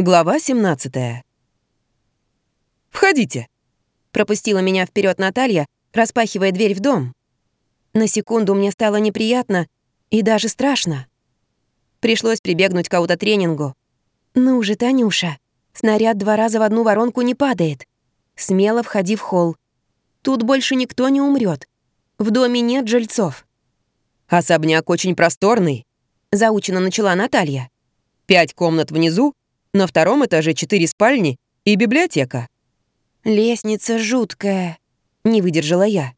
Глава 17. «Входите!» — пропустила меня вперед Наталья, распахивая дверь в дом. На секунду мне стало неприятно и даже страшно. Пришлось прибегнуть к аутотренингу. «Ну же, Танюша, снаряд два раза в одну воронку не падает. Смело входи в холл. Тут больше никто не умрет. В доме нет жильцов». «Особняк очень просторный», — заучено начала Наталья. «Пять комнат внизу на втором этаже четыре спальни и библиотека. Лестница жуткая, не выдержала я.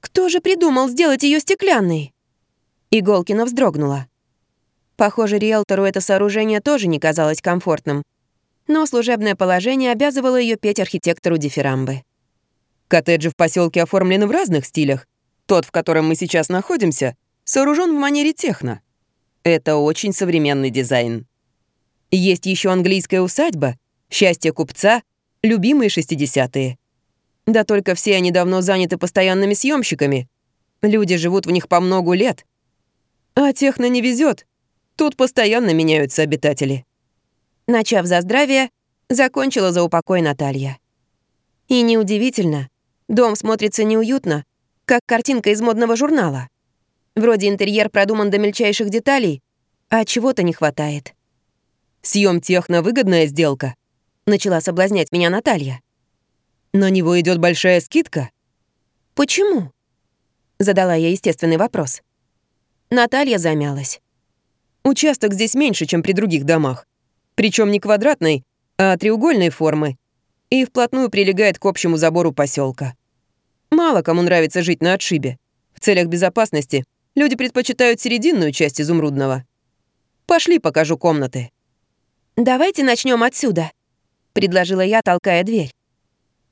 Кто же придумал сделать ее стеклянной? Иголкина вздрогнула. Похоже, риэлтору это сооружение тоже не казалось комфортным. Но служебное положение обязывало ее петь архитектору дифирамбы. Коттеджи в поселке оформлены в разных стилях. Тот, в котором мы сейчас находимся, сооружен в манере техно. Это очень современный дизайн. Есть еще английская усадьба, счастье купца, любимые шестидесятые. Да только все они давно заняты постоянными съемщиками. Люди живут в них по многу лет. А техно не везет. Тут постоянно меняются обитатели. Начав за здравие, закончила за упокой Наталья. И неудивительно, дом смотрится неуютно, как картинка из модного журнала. Вроде интерьер продуман до мельчайших деталей, а чего-то не хватает. Съем техно выгодная сделка. Начала соблазнять меня Наталья. На него идет большая скидка. Почему? Задала я естественный вопрос. Наталья замялась. Участок здесь меньше, чем при других домах. Причем не квадратной, а треугольной формы. И вплотную прилегает к общему забору поселка. Мало кому нравится жить на отшибе. В целях безопасности люди предпочитают серединную часть изумрудного. Пошли, покажу комнаты. «Давайте начнем отсюда», — предложила я, толкая дверь.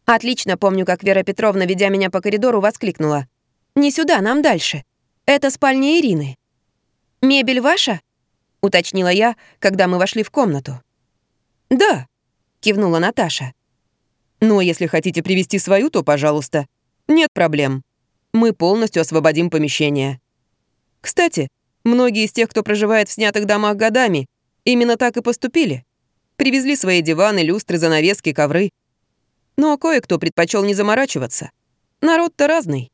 Отлично помню, как Вера Петровна, ведя меня по коридору, воскликнула. «Не сюда, нам дальше. Это спальня Ирины». «Мебель ваша?» — уточнила я, когда мы вошли в комнату. «Да», — кивнула Наташа. «Но если хотите привести свою, то, пожалуйста. Нет проблем. Мы полностью освободим помещение. Кстати, многие из тех, кто проживает в снятых домах годами, Именно так и поступили. Привезли свои диваны, люстры, занавески, ковры. Но кое-кто предпочел не заморачиваться. Народ-то разный.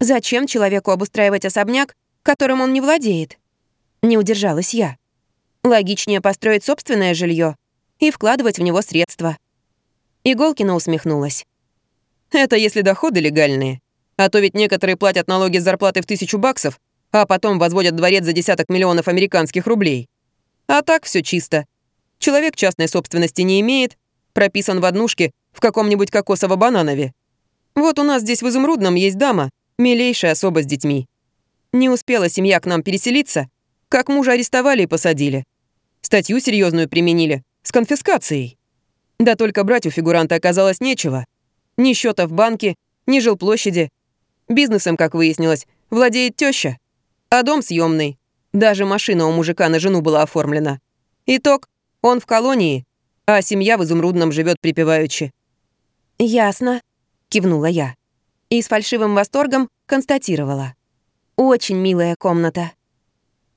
Зачем человеку обустраивать особняк, которым он не владеет? Не удержалась я. Логичнее построить собственное жилье и вкладывать в него средства. Иголкина усмехнулась. Это если доходы легальные. А то ведь некоторые платят налоги с зарплаты в тысячу баксов, а потом возводят дворец за десяток миллионов американских рублей. А так все чисто. Человек частной собственности не имеет, прописан в однушке в каком-нибудь кокосово-бананове. Вот у нас здесь в Изумрудном есть дама, милейшая особа с детьми. Не успела семья к нам переселиться, как мужа арестовали и посадили. Статью серьезную применили, с конфискацией. Да только брать у фигуранта оказалось нечего. Ни счета в банке, ни жилплощади. Бизнесом, как выяснилось, владеет теща, а дом съемный. Даже машина у мужика на жену была оформлена. Итог — он в колонии, а семья в Изумрудном живет припеваючи. «Ясно», — кивнула я. И с фальшивым восторгом констатировала. «Очень милая комната».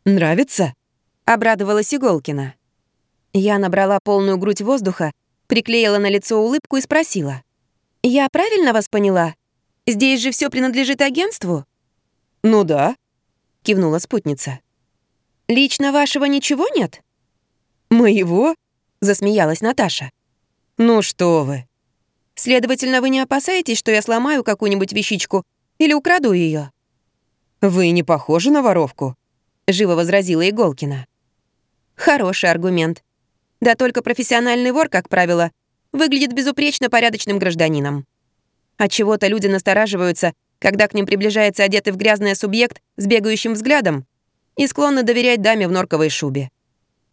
«Нравится?» — обрадовалась Иголкина. Я набрала полную грудь воздуха, приклеила на лицо улыбку и спросила. «Я правильно вас поняла? Здесь же все принадлежит агентству?» «Ну да», — кивнула спутница. «Лично вашего ничего нет?» «Моего?» — засмеялась Наташа. «Ну что вы!» «Следовательно, вы не опасаетесь, что я сломаю какую-нибудь вещичку или украду ее? «Вы не похожи на воровку», — живо возразила Иголкина. «Хороший аргумент. Да только профессиональный вор, как правило, выглядит безупречно порядочным гражданином. Отчего-то люди настораживаются, когда к ним приближается одетый в грязное субъект с бегающим взглядом и склонны доверять даме в норковой шубе.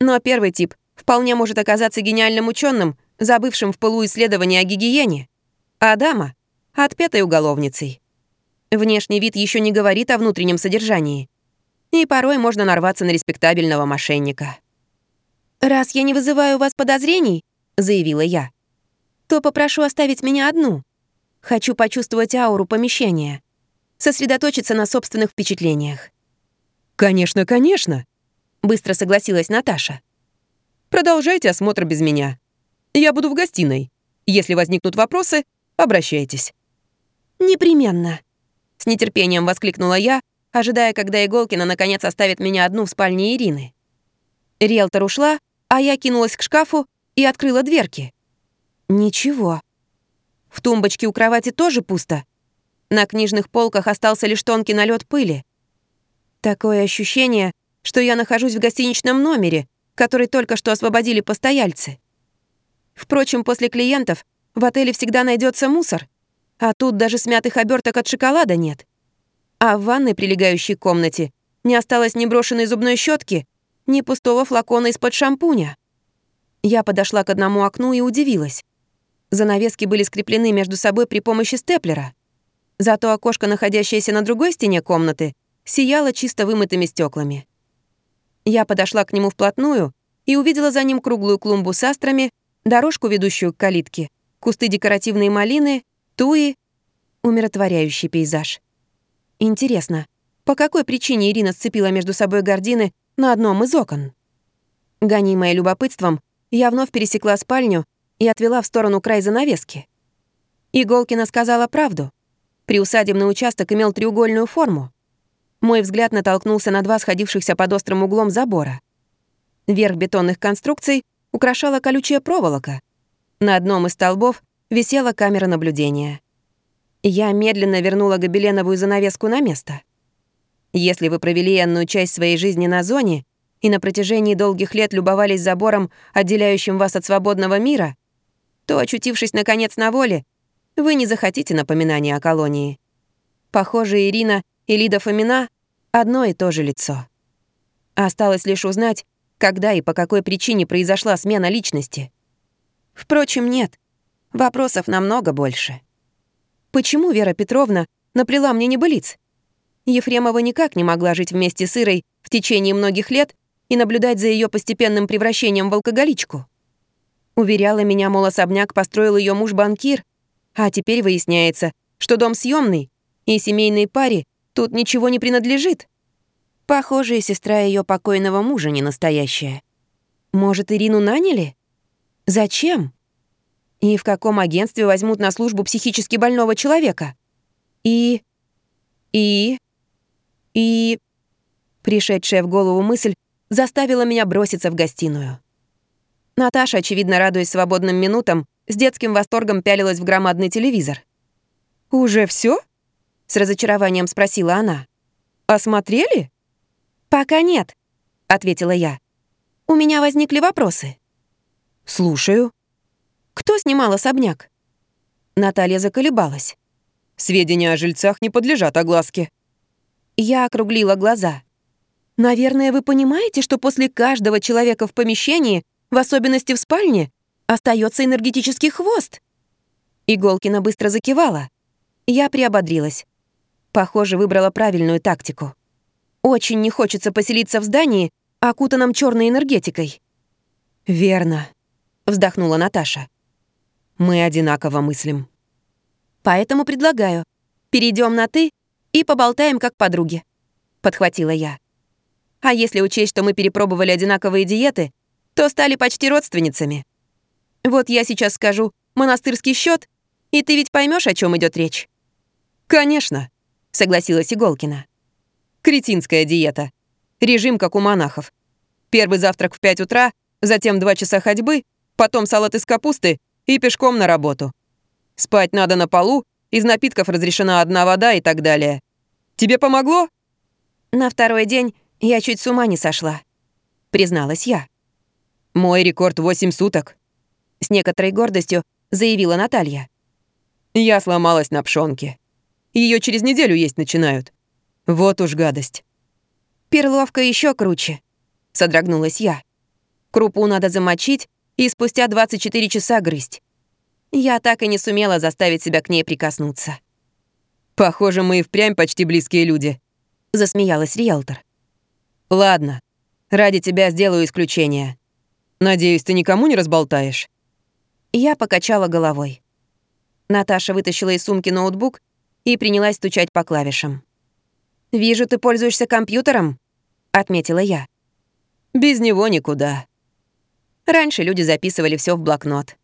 Но первый тип вполне может оказаться гениальным ученым, забывшим в пылу исследования о гигиене, а дама — отпетой уголовницей. Внешний вид еще не говорит о внутреннем содержании. И порой можно нарваться на респектабельного мошенника. «Раз я не вызываю у вас подозрений», — заявила я, «то попрошу оставить меня одну. Хочу почувствовать ауру помещения, сосредоточиться на собственных впечатлениях». «Конечно, конечно», — быстро согласилась Наташа. Продолжайте осмотр без меня. Я буду в гостиной. Если возникнут вопросы, обращайтесь». «Непременно», — с нетерпением воскликнула я, ожидая, когда Иголкина наконец оставит меня одну в спальне Ирины. Риэлтор ушла, а я кинулась к шкафу и открыла дверки. Ничего. В тумбочке у кровати тоже пусто. На книжных полках остался лишь тонкий налет пыли. Такое ощущение, что я нахожусь в гостиничном номере, который только что освободили постояльцы. Впрочем, после клиентов в отеле всегда найдется мусор, а тут даже смятых оберток от шоколада нет. А в ванной, прилегающей к комнате, не осталось ни брошенной зубной щетки, ни пустого флакона из-под шампуня. Я подошла к одному окну и удивилась. Занавески были скреплены между собой при помощи степлера. Зато окошко, находящееся на другой стене комнаты, сияло чисто вымытыми стеклами. Я подошла к нему вплотную и увидела за ним круглую клумбу с астрами, дорожку, ведущую к калитке, кусты декоративной малины, туи, умиротворяющий пейзаж. Интересно, по какой причине Ирина сцепила между собой гардины на одном из окон? Гонимая любопытством, я вновь пересекла спальню и отвела в сторону край занавески. Иголкина сказала правду. Приусадебный участок имел треугольную форму. Мой взгляд натолкнулся на два сходившихся под острым углом забора. Верх бетонных конструкций украшала колючая проволока. На одном из столбов висела камера наблюдения. Я медленно вернула гобеленовую занавеску на место. Если вы провели энную часть своей жизни на зоне и на протяжении долгих лет любовались забором, отделяющим вас от свободного мира, то, очутившись наконец на воле, вы не захотите напоминания о колонии. Похоже, Ирина и Лида Фомина — одно и то же лицо. Осталось лишь узнать, когда и по какой причине произошла смена личности. Впрочем, нет. Вопросов намного больше. Почему Вера Петровна наплела мне небылиц? Ефремова никак не могла жить вместе с Ирой в течение многих лет и наблюдать за ее постепенным превращением в алкоголичку. Уверяла меня, мол, особняк построил ее муж-банкир, а теперь выясняется, что дом съемный, и семейной паре Тут ничего не принадлежит. Похоже, сестра ее покойного мужа не настоящая. Может, Ирину наняли? Зачем? И в каком агентстве возьмут на службу психически больного человека? И... И... И... Пришедшая в голову мысль заставила меня броситься в гостиную. Наташа, очевидно радуясь свободным минутам, с детским восторгом пялилась в громадный телевизор. «Уже все? С разочарованием спросила она. «Осмотрели?» «Пока нет», — ответила я. «У меня возникли вопросы». «Слушаю». «Кто снимал особняк?» Наталья заколебалась. «Сведения о жильцах не подлежат огласке». Я округлила глаза. «Наверное, вы понимаете, что после каждого человека в помещении, в особенности в спальне, остается энергетический хвост?» Иголкина быстро закивала. Я приободрилась. Похоже, выбрала правильную тактику. Очень не хочется поселиться в здании, окутанном черной энергетикой. «Верно», — вздохнула Наташа. «Мы одинаково мыслим». «Поэтому предлагаю, перейдем на «ты» и поболтаем как подруги», — подхватила я. «А если учесть, что мы перепробовали одинаковые диеты, то стали почти родственницами. Вот я сейчас скажу «монастырский счет, и ты ведь поймешь, о чем идет речь». «Конечно», — согласилась Иголкина. «Кретинская диета. Режим, как у монахов. Первый завтрак в 5 утра, затем 2 часа ходьбы, потом салат из капусты и пешком на работу. Спать надо на полу, из напитков разрешена одна вода и так далее. Тебе помогло?» «На второй день я чуть с ума не сошла», — призналась я. «Мой рекорд 8 суток», — с некоторой гордостью заявила Наталья. «Я сломалась на пшонке. Ее через неделю есть начинают. Вот уж гадость. Перловка еще круче, содрогнулась я. Крупу надо замочить и спустя 24 часа грызть. Я так и не сумела заставить себя к ней прикоснуться. «Похоже, мы и впрямь почти близкие люди», — засмеялась риэлтор. «Ладно, ради тебя сделаю исключение. Надеюсь, ты никому не разболтаешь?» Я покачала головой. Наташа вытащила из сумки ноутбук и принялась стучать по клавишам. «Вижу, ты пользуешься компьютером», — отметила я. «Без него никуда». Раньше люди записывали все в блокнот.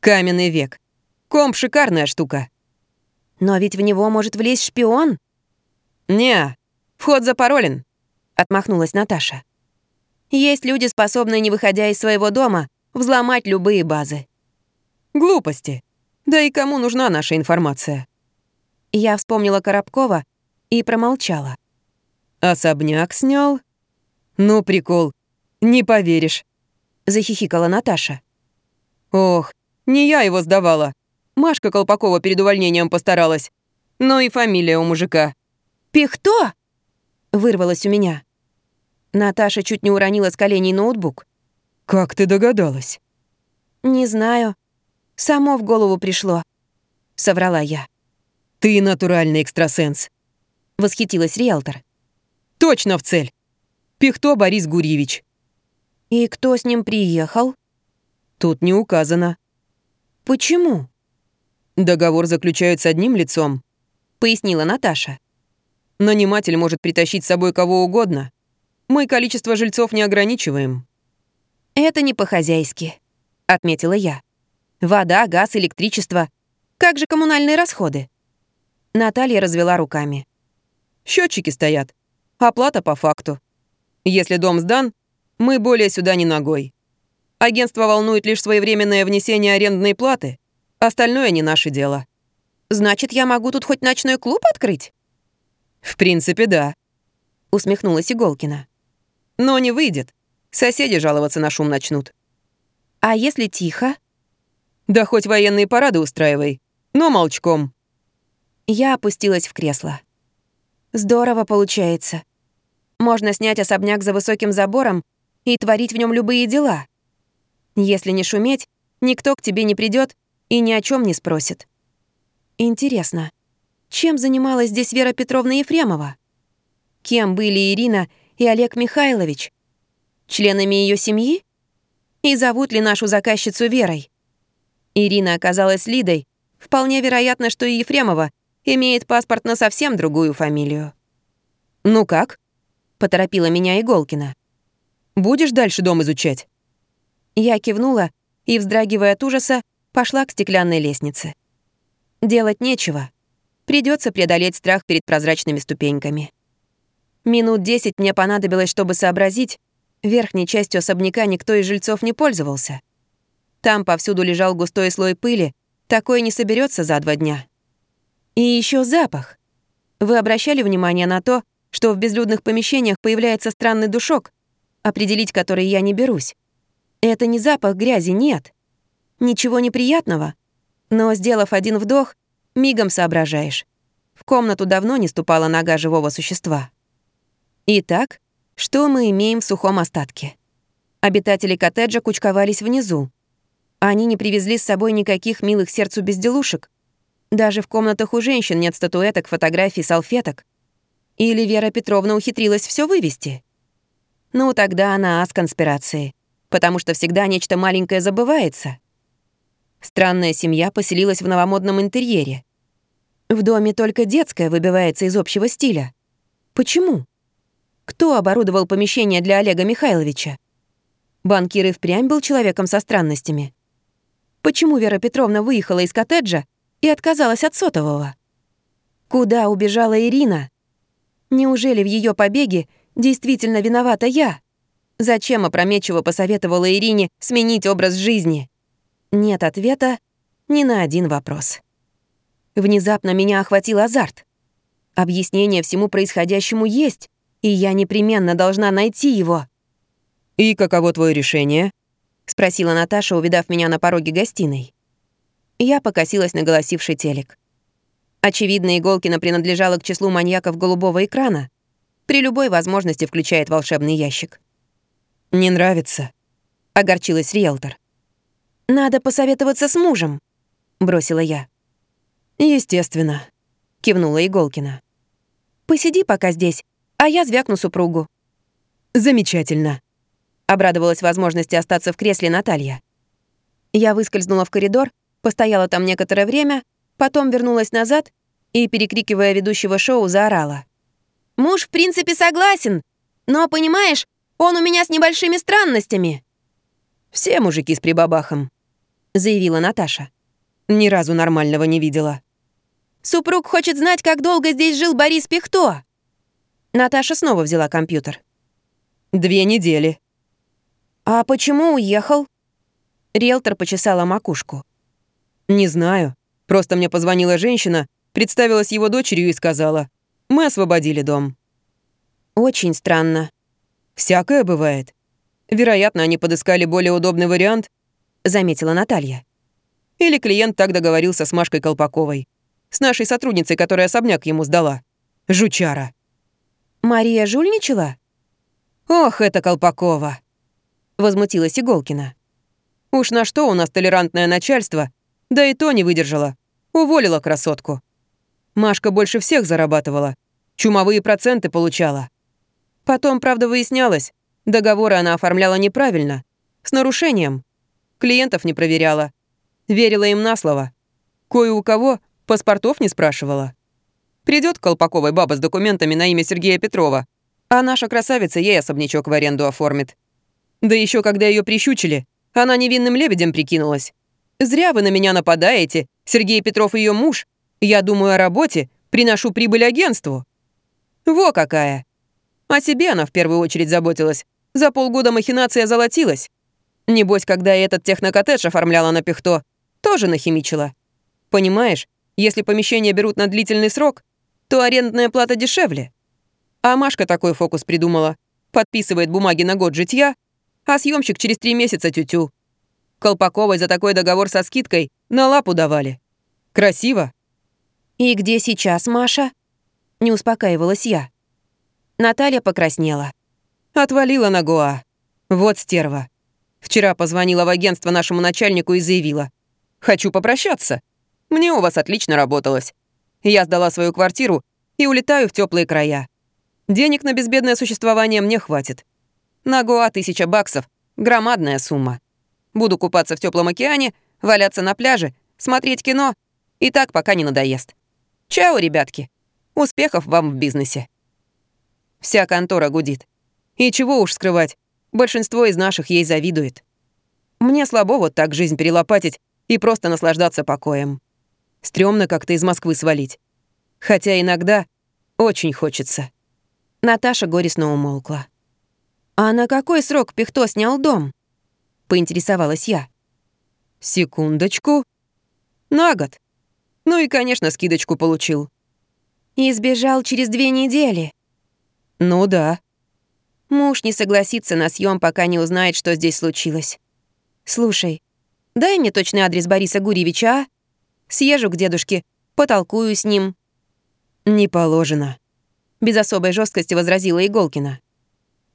Каменный век. Комп — шикарная штука. Но ведь в него может влезть шпион. Не, вход запаролен. Отмахнулась Наташа. Есть люди, способные, не выходя из своего дома, взломать любые базы. Глупости. Да и кому нужна наша информация? Я вспомнила Коробкова и промолчала. Особняк снял? Ну, прикол. Не поверишь. Захихикала Наташа. Ох, не я его сдавала. Машка Колпакова перед увольнением постаралась. Ну и фамилия у мужика. «Пихто?» — вырвалось у меня. Наташа чуть не уронила с коленей ноутбук. «Как ты догадалась?» «Не знаю. Само в голову пришло», — соврала я. «Ты натуральный экстрасенс», — восхитилась риэлтор. «Точно в цель. Пихто Борис Гурьевич». «И кто с ним приехал?» «Тут не указано». «Почему?» «Договор заключают с одним лицом», — пояснила Наташа. «Наниматель может притащить с собой кого угодно. Мы количество жильцов не ограничиваем». «Это не по-хозяйски», — отметила я. «Вода, газ, электричество. Как же коммунальные расходы?» Наталья развела руками. Счетчики стоят. Оплата по факту. Если дом сдан, мы более сюда не ногой. Агентство волнует лишь своевременное внесение арендной платы. Остальное не наше дело. Значит, я могу тут хоть ночной клуб открыть? В принципе, да. Усмехнулась Иголкина. Но не выйдет. Соседи жаловаться на шум начнут. А если тихо? Да хоть военные парады устраивай, но молчком. Я опустилась в кресло. Здорово получается. Можно снять особняк за высоким забором и творить в нем любые дела. Если не шуметь, никто к тебе не придет и ни о чем не спросит. Интересно, чем занималась здесь Вера Петровна Ефремова? Кем были Ирина и Олег Михайлович? Членами ее семьи? И зовут ли нашу заказчицу Верой? Ирина оказалась Лидой. Вполне вероятно, что и Ефремова имеет паспорт на совсем другую фамилию. «Ну как?» — поторопила меня Иголкина. «Будешь дальше дом изучать?» Я кивнула и, вздрагивая от ужаса, пошла к стеклянной лестнице. Делать нечего. Придется преодолеть страх перед прозрачными ступеньками. Минут десять мне понадобилось, чтобы сообразить, верхней частью особняка никто из жильцов не пользовался. Там повсюду лежал густой слой пыли, такое не соберется за два дня. И еще запах. Вы обращали внимание на то, что в безлюдных помещениях появляется странный душок, определить который я не берусь? Это не запах грязи, нет. Ничего неприятного. Но, сделав один вдох, мигом соображаешь. В комнату давно не ступала нога живого существа. Итак, что мы имеем в сухом остатке? Обитатели коттеджа кучковались внизу. Они не привезли с собой никаких милых сердцу безделушек. Даже в комнатах у женщин нет статуэток, фотографий, салфеток. Или Вера Петровна ухитрилась все вывести? Ну, тогда она ас конспирации, потому что всегда нечто маленькое забывается. Странная семья поселилась в новомодном интерьере. В доме только детская выбивается из общего стиля. Почему? Кто оборудовал помещение для Олега Михайловича? Банкир и впрямь был человеком со странностями. Почему Вера Петровна выехала из коттеджа и отказалась от сотового? Куда убежала Ирина? Неужели в ее побеге действительно виновата я? Зачем опрометчиво посоветовала Ирине сменить образ жизни? Нет ответа ни на один вопрос. Внезапно меня охватил азарт. Объяснение всему происходящему есть, и я непременно должна найти его. «И каково твое решение?» — спросила Наташа, увидав меня на пороге гостиной. Я покосилась на голосивший телек. Очевидно, Иголкина принадлежала к числу маньяков голубого экрана. При любой возможности включает волшебный ящик. «Не нравится», — огорчилась риэлтор. «Надо посоветоваться с мужем», — бросила я. «Естественно», — кивнула Иголкина. «Посиди пока здесь, а я звякну супругу». «Замечательно», — обрадовалась возможности остаться в кресле Наталья. Я выскользнула в коридор, постояла там некоторое время, потом вернулась назад и, перекрикивая ведущего шоу, заорала. «Муж, в принципе, согласен, но, понимаешь, он у меня с небольшими странностями». Все мужики с прибабахом», — заявила Наташа. «Ни разу нормального не видела». «Супруг хочет знать, как долго здесь жил Борис Пихто». Наташа снова взяла компьютер. «Две недели». «А почему уехал?» Риэлтор почесала макушку. «Не знаю. Просто мне позвонила женщина, представилась его дочерью и сказала, «Мы освободили дом». «Очень странно». «Всякое бывает. Вероятно, они подыскали более удобный вариант», — заметила Наталья. Или клиент так договорился с Машкой Колпаковой, с нашей сотрудницей, которая особняк ему сдала. Жучара. «Мария жульничала?» «Ох, это Колпакова!» — возмутилась Иголкина. «Уж на что у нас толерантное начальство, да и то не выдержала. Уволила красотку. Машка больше всех зарабатывала. Чумовые проценты получала. Потом, правда, выяснялось, договоры она оформляла неправильно, с нарушением. Клиентов не проверяла. Верила им на слово. Кое у кого паспортов не спрашивала. Придет Колпаковой баба с документами на имя Сергея Петрова, а наша красавица ей особнячок в аренду оформит. Да еще когда ее прищучили, она невинным лебедем прикинулась. Зря вы на меня нападаете. Сергей Петров ее муж. Я думаю о работе, приношу прибыль агентству. Во какая! О себе она в первую очередь заботилась. За полгода махинация золотилась. Небось, когда я этот технокоттедж оформляла на пихто, тоже нахимичила. Понимаешь, если помещение берут на длительный срок, то арендная плата дешевле. А Машка такой фокус придумала. Подписывает бумаги на год житья, а съемщик через три месяца тютю. Колпаковой за такой договор со скидкой на лапу давали. Красиво. «И где сейчас Маша?» Не успокаивалась я. Наталья покраснела. Отвалила на Гоа. Вот стерва. Вчера позвонила в агентство нашему начальнику и заявила. «Хочу попрощаться. Мне у вас отлично работалось. Я сдала свою квартиру и улетаю в теплые края. Денег на безбедное существование мне хватит. На Гоа тысяча баксов — громадная сумма. Буду купаться в теплом океане, валяться на пляже, смотреть кино. И так, пока не надоест. Чао, ребятки. Успехов вам в бизнесе. Вся контора гудит. И чего уж скрывать, большинство из наших ей завидует. Мне слабо вот так жизнь перелопатить и просто наслаждаться покоем. Стрёмно как-то из Москвы свалить. Хотя иногда очень хочется. Наташа горестно умолкла. «А на какой срок Пихто снял дом?» Поинтересовалась я. «Секундочку. На год. Ну и, конечно, скидочку получил». «И сбежал через две недели». «Ну да». Муж не согласится на съем, пока не узнает, что здесь случилось. «Слушай, дай мне точный адрес Бориса Гурьевича, а? Съезжу к дедушке, потолкую с ним». «Не положено», — без особой жесткости возразила Иголкина.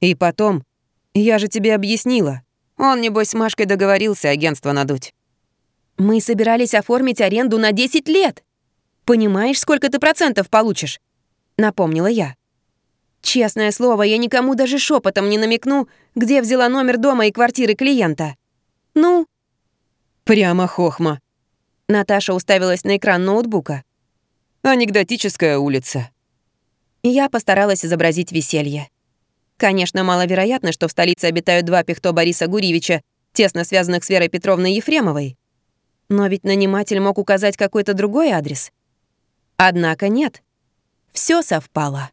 «И потом, я же тебе объяснила. Он, небось, с Машкой договорился агентство надуть. Мы собирались оформить аренду на 10 лет. Понимаешь, сколько ты процентов получишь? Напомнила я. Честное слово, я никому даже шепотом не намекну, где взяла номер дома и квартиры клиента. Ну? Прямо хохма. Наташа уставилась на экран ноутбука. Анекдотическая улица. Я постаралась изобразить веселье. Конечно, маловероятно, что в столице обитают два пихто Бориса Гурьевича, тесно связанных с Верой Петровной Ефремовой. Но ведь наниматель мог указать какой-то другой адрес. Однако нет. Все совпало.